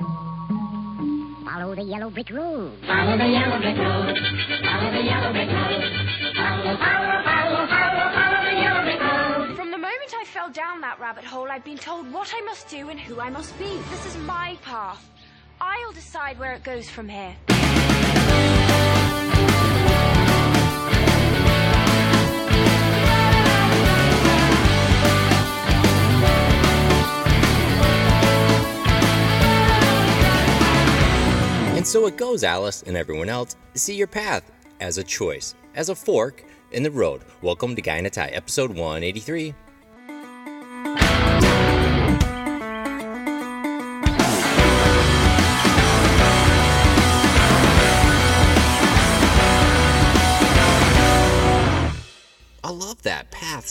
Follow the yellow brick road. Follow the yellow brick road. Follow the yellow brick road. Follow, follow, follow, follow, follow the yellow brick road. From the moment I fell down that rabbit hole, I've been told what I must do and who I must be. This is my path. I'll decide where it goes from here. So it goes, Alice and everyone else. See your path as a choice, as a fork in the road. Welcome to Guy in episode 183.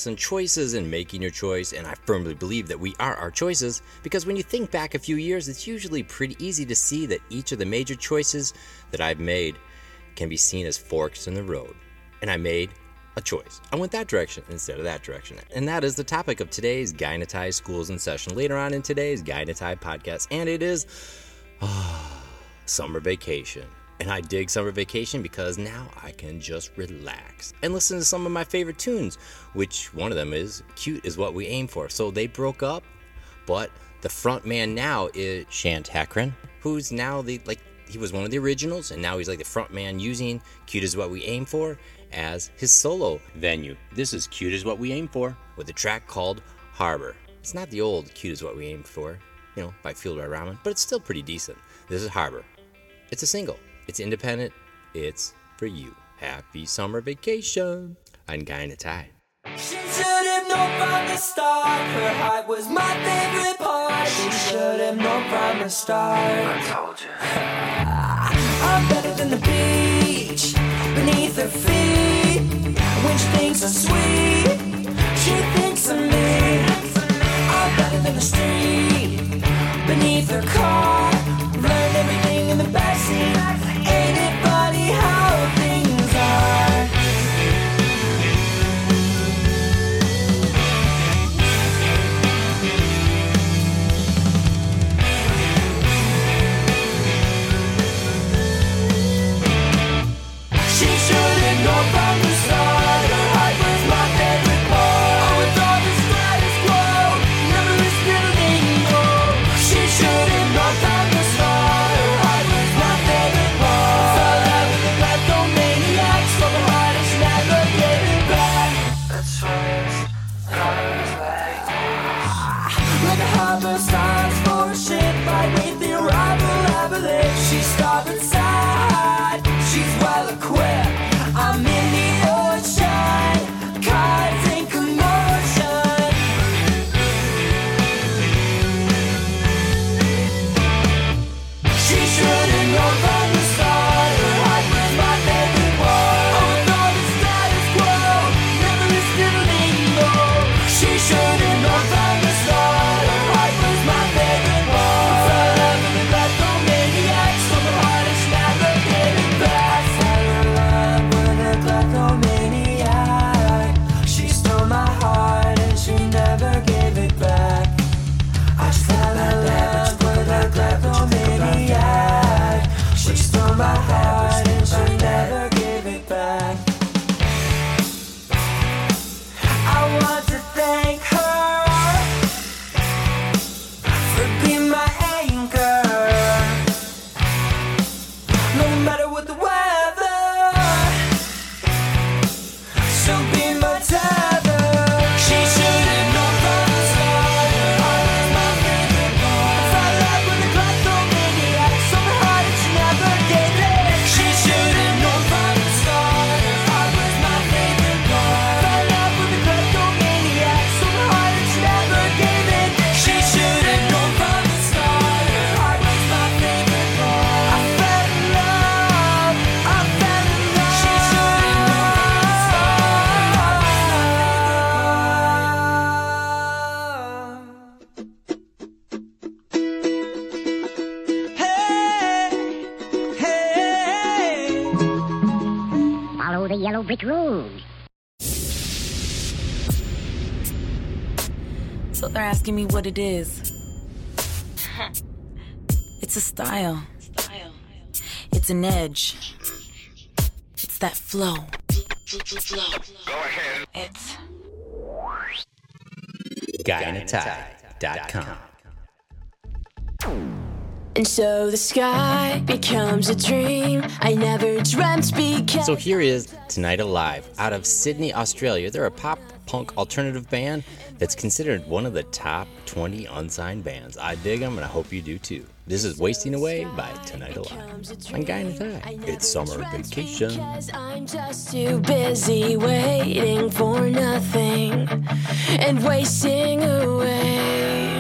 And choices and making your choice, and I firmly believe that we are our choices because when you think back a few years, it's usually pretty easy to see that each of the major choices that I've made can be seen as forks in the road. And I made a choice. I went that direction instead of that direction. And that is the topic of today's a Schools in Session later on in today's a podcast. And it is summer vacation. And I dig summer vacation because now I can just relax and listen to some of my favorite tunes, which one of them is Cute is What We Aim For. So they broke up, but the front man now is Shant Hakran, who's now the, like, he was one of the originals, and now he's like the front man using Cute is What We Aim For as his solo venue. This is Cute is What We Aim For with a track called Harbor. It's not the old Cute is What We Aim For, you know, by Fueled by Ramen, but it's still pretty decent. This is Harbor. It's a single. It's independent. It's for you. Happy summer vacation. I'm Guy in a Tie. She should have known from the start. Her heart was my favorite part. She should have known from the start. I told you. I'm better than the beach beneath her feet. When she thinks I'm sweet, she thinks of me. I'm better than the street beneath her car. The yellow. So they're asking me what it is. It's a style. It's an edge. It's that flow. Go ahead. It's GuyInATie.com. And so the sky becomes a dream I never dreamt because So here is Tonight Alive. Out of Sydney, Australia, they're a pop punk alternative band that's considered one of the top 20 unsigned bands. I dig them and I hope you do too. This is Wasting Away by Tonight Alive. I'm Guy a It's summer vacation. I'm just too busy waiting for nothing and wasting away.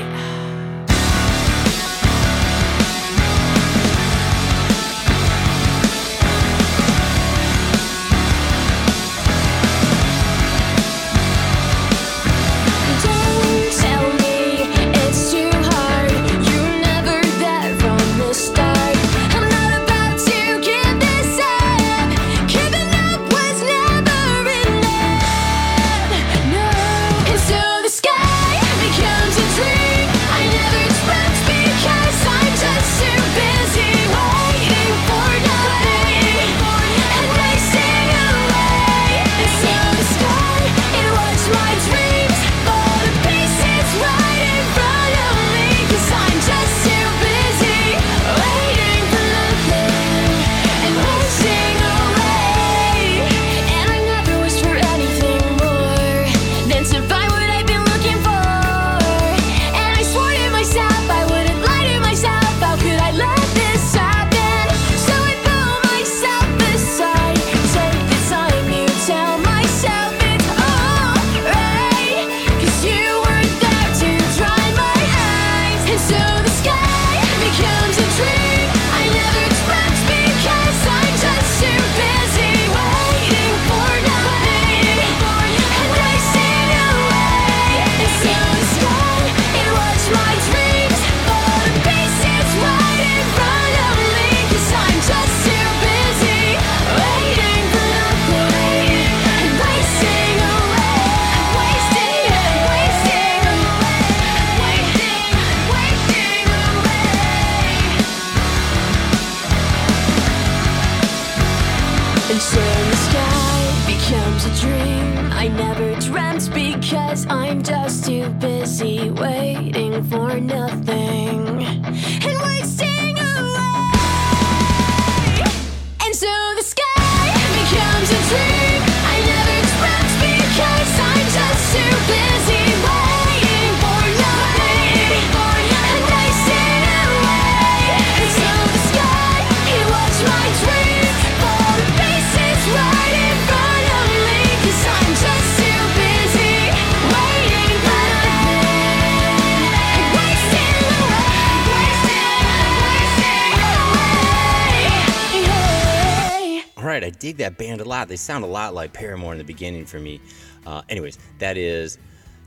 Right, I dig that band a lot. They sound a lot like Paramore in the beginning for me. Uh, anyways, that is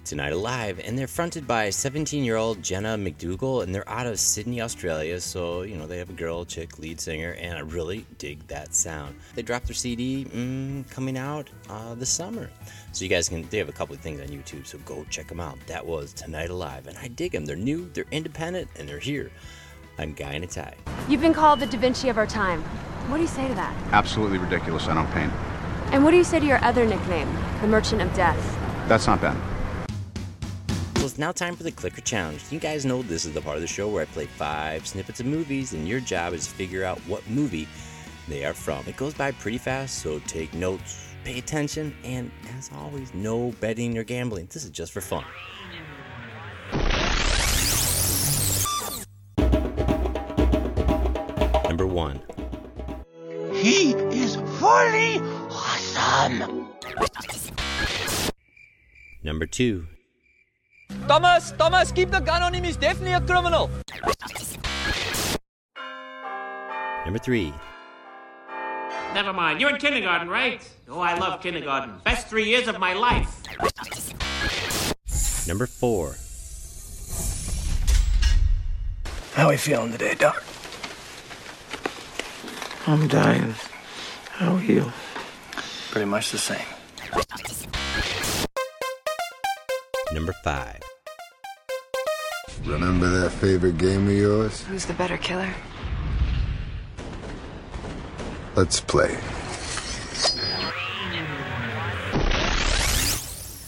Tonight Alive, and they're fronted by 17 year old Jenna McDougall, and they're out of Sydney, Australia. So, you know, they have a girl, chick, lead singer, and I really dig that sound. They dropped their CD mm, coming out uh, this summer. So, you guys can, they have a couple of things on YouTube, so go check them out. That was Tonight Alive, and I dig them. They're new, they're independent, and they're here. I'm Guy in a Tie. You've been called the Da Vinci of our time. What do you say to that? Absolutely ridiculous. I don't paint. And what do you say to your other nickname, the Merchant of Death? That's not bad. Well, it's now time for the Clicker Challenge. You guys know this is the part of the show where I play five snippets of movies, and your job is to figure out what movie they are from. It goes by pretty fast, so take notes, pay attention, and as always, no betting or gambling. This is just for fun. Is awesome. Number two. Thomas, Thomas, keep the gun on him. He's definitely a criminal. Number three. Never mind. You're in kindergarten, right? Oh, I love kindergarten. Best three years of my life. Number four. How are you feeling today, Doc? I'm dying. How are you? Pretty much the same. Number five. Remember that favorite game of yours? Who's the better killer? Let's play.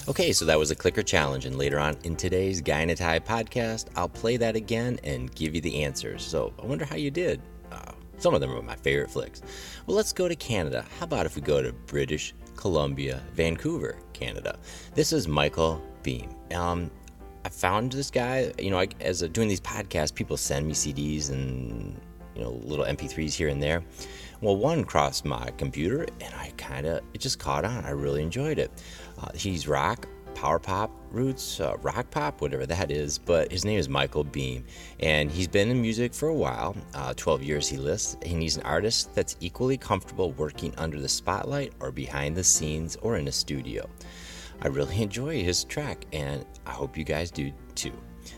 Okay, so that was a clicker challenge, and later on in today's Guy in a Tie podcast, I'll play that again and give you the answers. So I wonder how you did. Some of them are my favorite flicks. Well, let's go to Canada. How about if we go to British Columbia, Vancouver, Canada? This is Michael Beam. Um, I found this guy, you know, I, as a, doing these podcasts, people send me CDs and you know little MP3s here and there. Well, one crossed my computer, and I kind of it just caught on. I really enjoyed it. Uh, he's rock, power pop roots, uh, rock pop, whatever that is. But his name is Michael Beam, and he's been in music for a while. Uh, 12 years he lists, and he's an artist that's equally comfortable working under the spotlight or behind the scenes or in a studio. I really enjoy his track, and I hope you guys do too.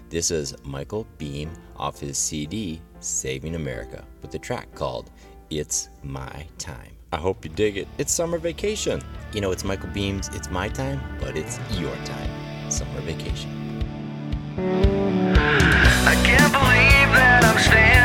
This is Michael Beam off his CD Saving America with the track called It's My Time. I hope you dig it. It's summer vacation. You know, it's Michael Beam's It's My Time, but it's your time. Summer vacation. I can't believe that I'm standing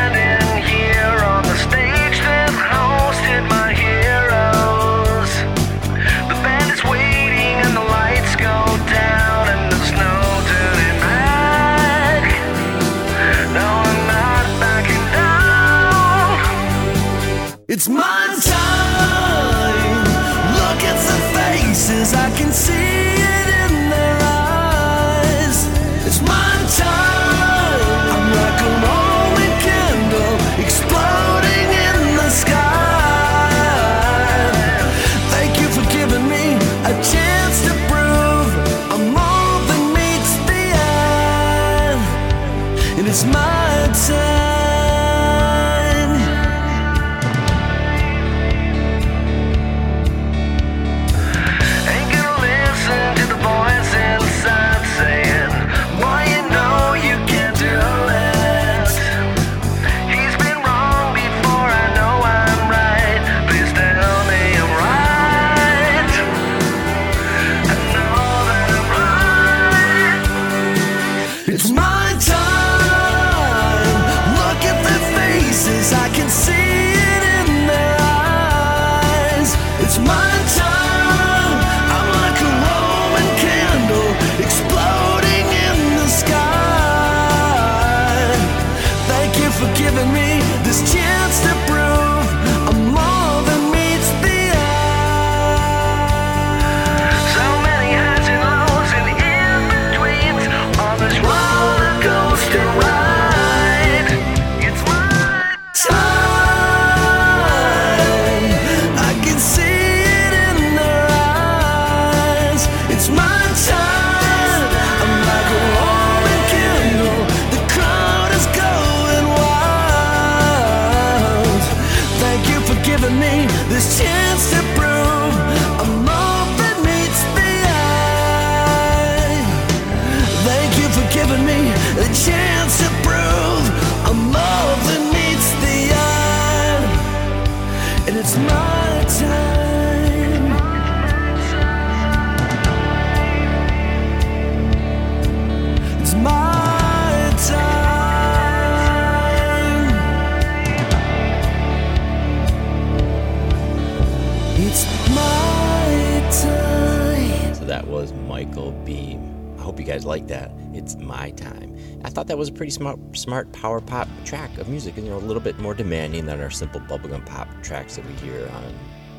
that was Michael Beam. I hope you guys like that. It's my time. I thought that was a pretty smart, smart power pop track of music, and you know, a little bit more demanding than our simple bubblegum pop tracks that we hear on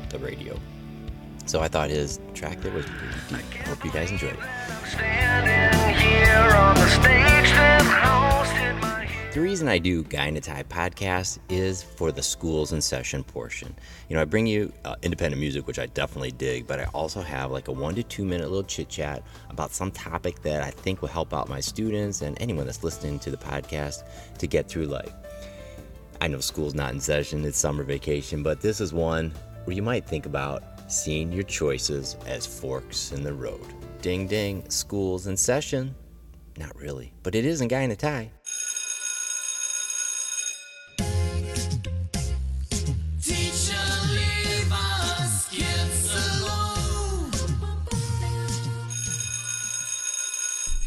the radio. So I thought his track there was pretty deep. I Hope you guys enjoyed it. The reason I do Guy in a Tie podcast is for the schools in session portion. You know, I bring you uh, independent music, which I definitely dig, but I also have like a one to two minute little chit chat about some topic that I think will help out my students and anyone that's listening to the podcast to get through life. I know school's not in session, it's summer vacation, but this is one where you might think about seeing your choices as forks in the road. Ding ding, school's in session. Not really, but it is in Guy in a Tie.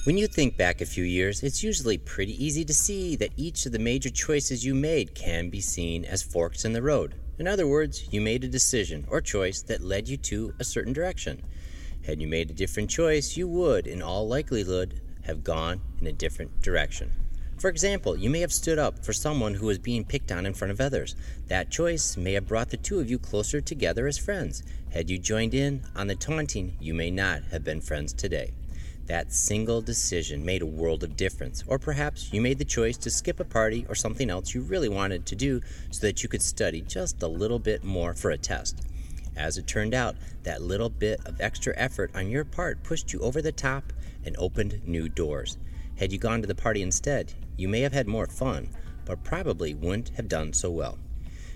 When you think back a few years, it's usually pretty easy to see that each of the major choices you made can be seen as forks in the road. In other words, you made a decision or choice that led you to a certain direction. Had you made a different choice, you would, in all likelihood, have gone in a different direction. For example, you may have stood up for someone who was being picked on in front of others. That choice may have brought the two of you closer together as friends. Had you joined in on the taunting, you may not have been friends today. That single decision made a world of difference. Or perhaps you made the choice to skip a party or something else you really wanted to do so that you could study just a little bit more for a test. As it turned out, that little bit of extra effort on your part pushed you over the top and opened new doors. Had you gone to the party instead, you may have had more fun, but probably wouldn't have done so well.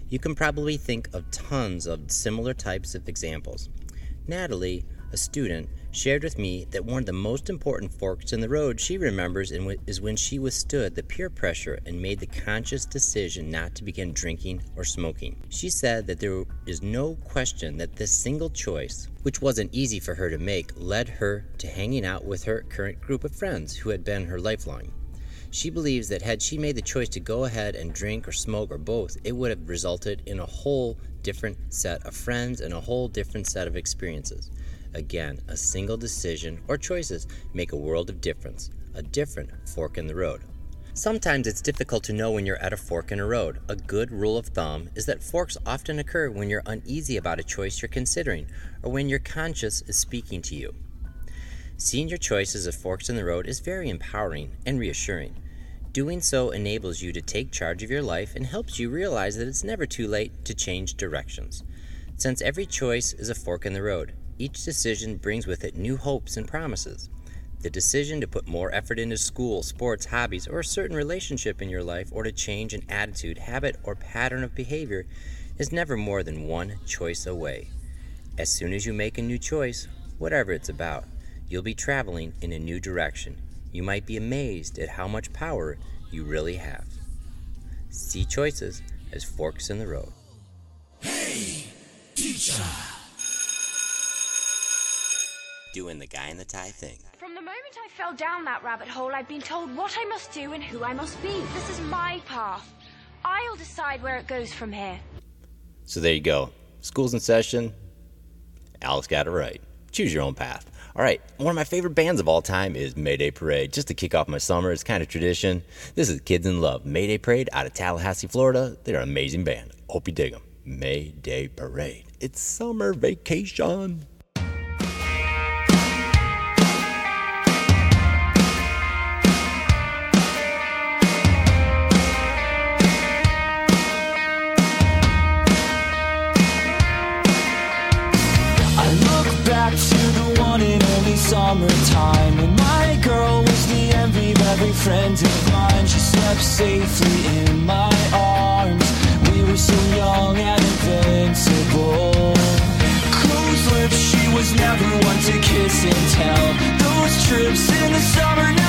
You can probably think of tons of similar types of examples. Natalie, a student, shared with me that one of the most important forks in the road she remembers is when she withstood the peer pressure and made the conscious decision not to begin drinking or smoking. She said that there is no question that this single choice, which wasn't easy for her to make, led her to hanging out with her current group of friends who had been her lifeline. She believes that had she made the choice to go ahead and drink or smoke or both, it would have resulted in a whole different set of friends and a whole different set of experiences. Again, a single decision or choices make a world of difference, a different fork in the road. Sometimes it's difficult to know when you're at a fork in a road. A good rule of thumb is that forks often occur when you're uneasy about a choice you're considering or when your conscience is speaking to you. Seeing your choices as forks in the road is very empowering and reassuring. Doing so enables you to take charge of your life and helps you realize that it's never too late to change directions. Since every choice is a fork in the road, each decision brings with it new hopes and promises. The decision to put more effort into school, sports, hobbies, or a certain relationship in your life, or to change an attitude, habit, or pattern of behavior is never more than one choice away. As soon as you make a new choice, whatever it's about, you'll be traveling in a new direction. You might be amazed at how much power you really have. See choices as forks in the road. Hey, teacher. Doing the guy in the tie thing. From the moment I fell down that rabbit hole, I've been told what I must do and who I must be. This is my path. I'll decide where it goes from here. So there you go. School's in session. Alice got it right. Choose your own path. All right, one of my favorite bands of all time is Mayday Parade. Just to kick off my summer, it's kind of tradition. This is Kids in Love. Mayday Parade out of Tallahassee, Florida. They're an amazing band. Hope you dig them. Mayday Parade. It's summer vacation. Friend of mine. She slept safely in my arms. We were so young and invincible. Closed lips, she was never one to kiss and tell. Those trips in the summer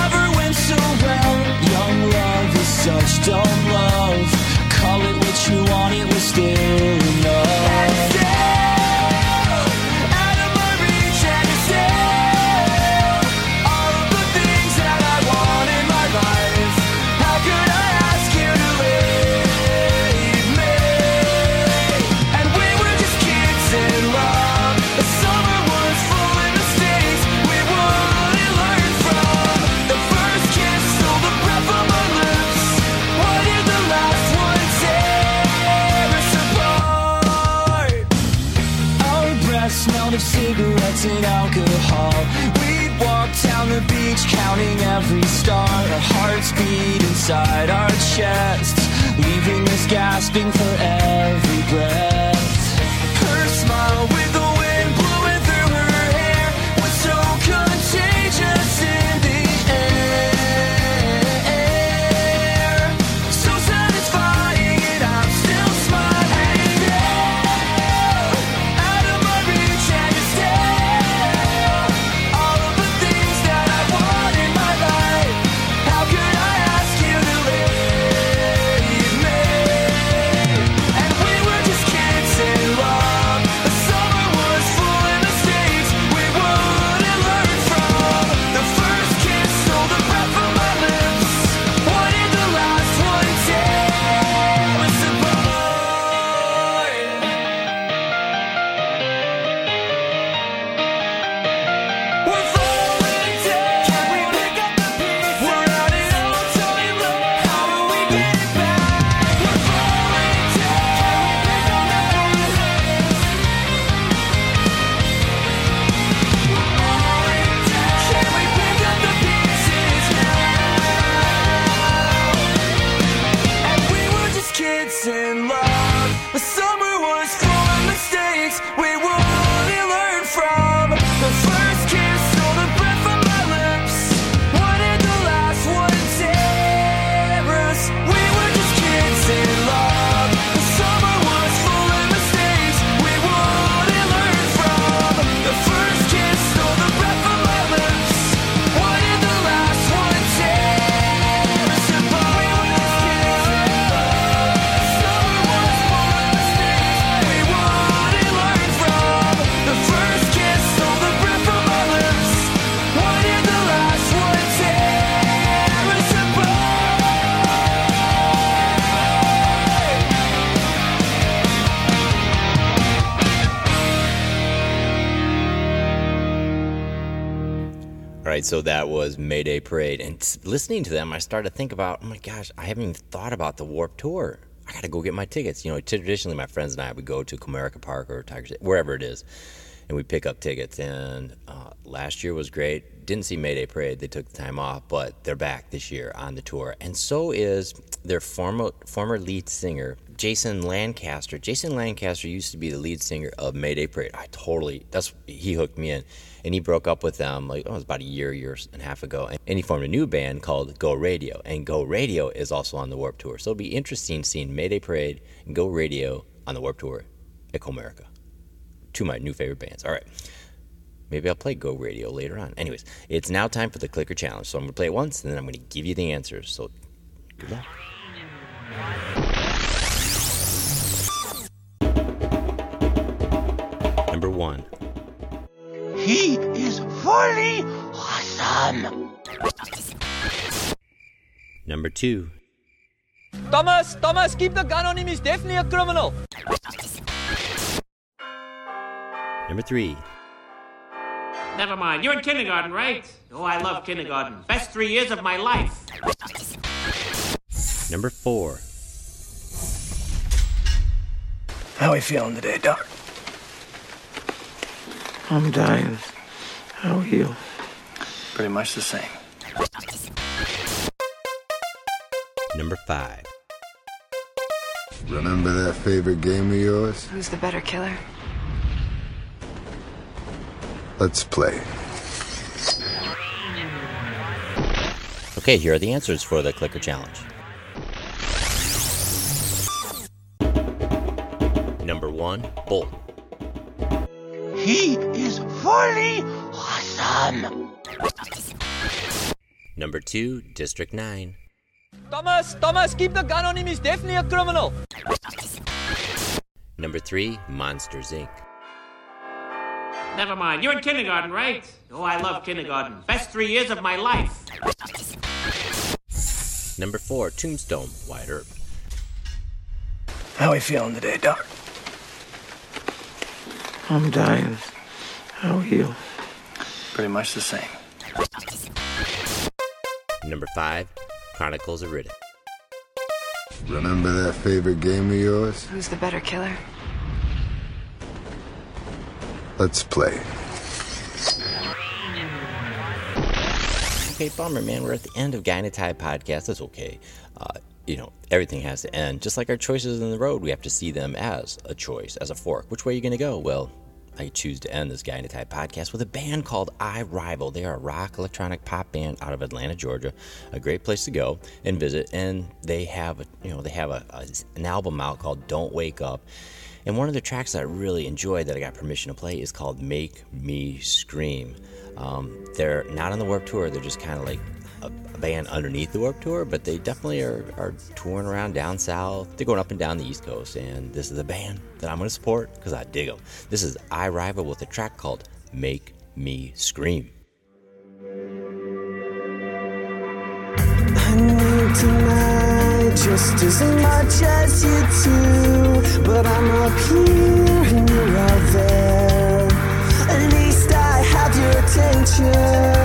right, so that was Mayday Parade. And listening to them, I started to think about, oh my gosh, I haven't even thought about the Warp Tour. I got to go get my tickets. You know, traditionally, my friends and I would go to Comerica Park or Tiger wherever it is, and we pick up tickets. And uh, last year was great. Didn't see Mayday Parade. They took the time off, but they're back this year on the tour. And so is their former, former lead singer, Jason Lancaster. Jason Lancaster used to be the lead singer of Mayday Parade. I totally, that's, he hooked me in. And he broke up with them like, oh, it was about a year, year and a half ago. And he formed a new band called Go Radio. And Go Radio is also on the Warp Tour. So it'll be interesting seeing Mayday Parade and Go Radio on the Warp Tour at Comerica. Two of my new favorite bands. All right. Maybe I'll play Go Radio later on. Anyways, it's now time for the clicker challenge. So I'm going to play it once, and then I'm going to give you the answers. So good luck. Number one. He is fully awesome. Number two. Thomas, Thomas, keep the gun on him. He's definitely a criminal. Number three. Never mind. You're in kindergarten, right? Oh, I love kindergarten. Best three years of my life. Number four. How are you feeling today, Doc? I'm dying. How are you? Pretty much the same. Number five. Remember that favorite game of yours? Who's the better killer? Let's play. Okay, here are the answers for the clicker challenge. Number one, Bolt. He is fully awesome. Number two, District 9. Thomas, Thomas, keep the gun on him. He's definitely a criminal. Number three, Monsters Inc. Never mind. You're in kindergarten, right? Oh, I love kindergarten. Best three years of my life. Number four, Tombstone, Wyatt Earp. How are you feeling today, Doc? I'm dying. How are you? Pretty much the same. Number five, Chronicles of Riddick. Remember that favorite game of yours? Who's the better killer? Let's play. Okay, bummer, man. We're at the end of Guy in a Tie podcast. That's okay. Uh, you know, everything has to end. Just like our choices in the road, we have to see them as a choice, as a fork. Which way are you going to go? Well, I choose to end this Guy in a Tie podcast with a band called I Rival. They are a rock electronic pop band out of Atlanta, Georgia. A great place to go and visit. And they have, a, you know, they have a, a, an album out called Don't Wake Up. And one of the tracks that I really enjoyed that I got permission to play is called Make Me Scream. Um, they're not on the Warp Tour, they're just kind of like a, band underneath the Warp Tour, but they definitely are, are touring around down south. They're going up and down the East Coast, and this is a band that I'm going to support because I dig them. This is I Rival with a track called Make Me Scream. Tonight just as much as you do. But I'm up here and you're out there. At least I have your attention.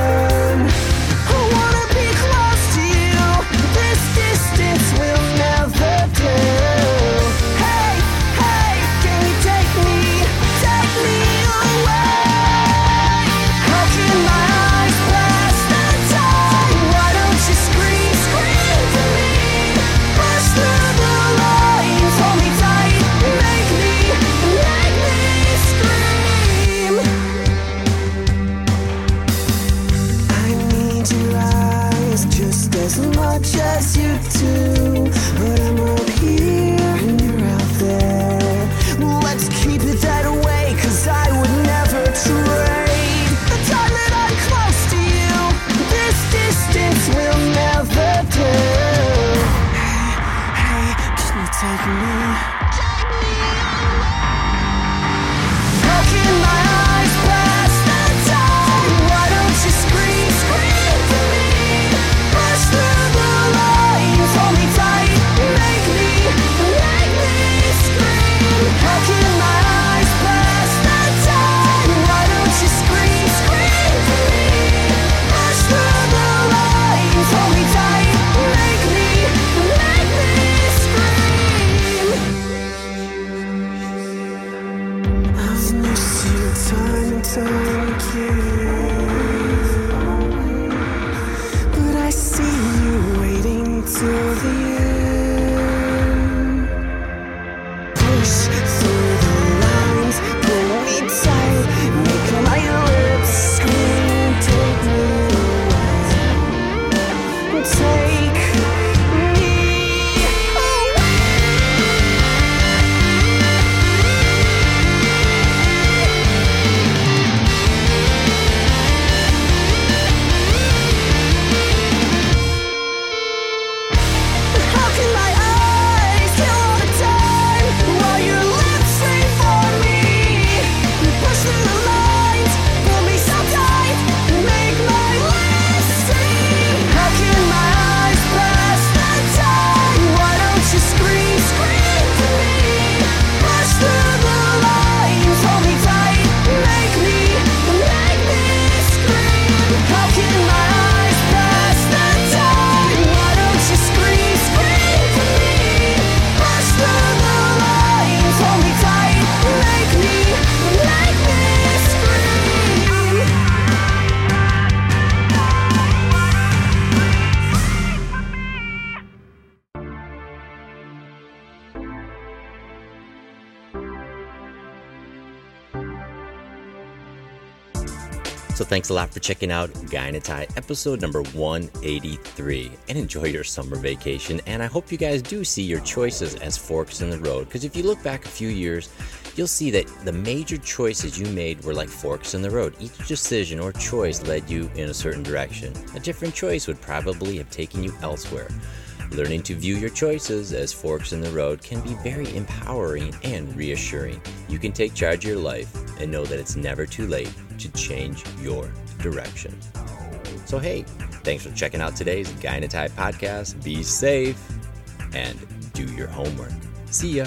Thanks a lot for checking out in episode number 183 and enjoy your summer vacation. And I hope you guys do see your choices as forks in the road because if you look back a few years, you'll see that the major choices you made were like forks in the road. Each decision or choice led you in a certain direction. A different choice would probably have taken you elsewhere. Learning to view your choices as forks in the road can be very empowering and reassuring. You can take charge of your life and know that it's never too late to change your direction. So, hey, thanks for checking out today's a podcast. Be safe and do your homework. See ya.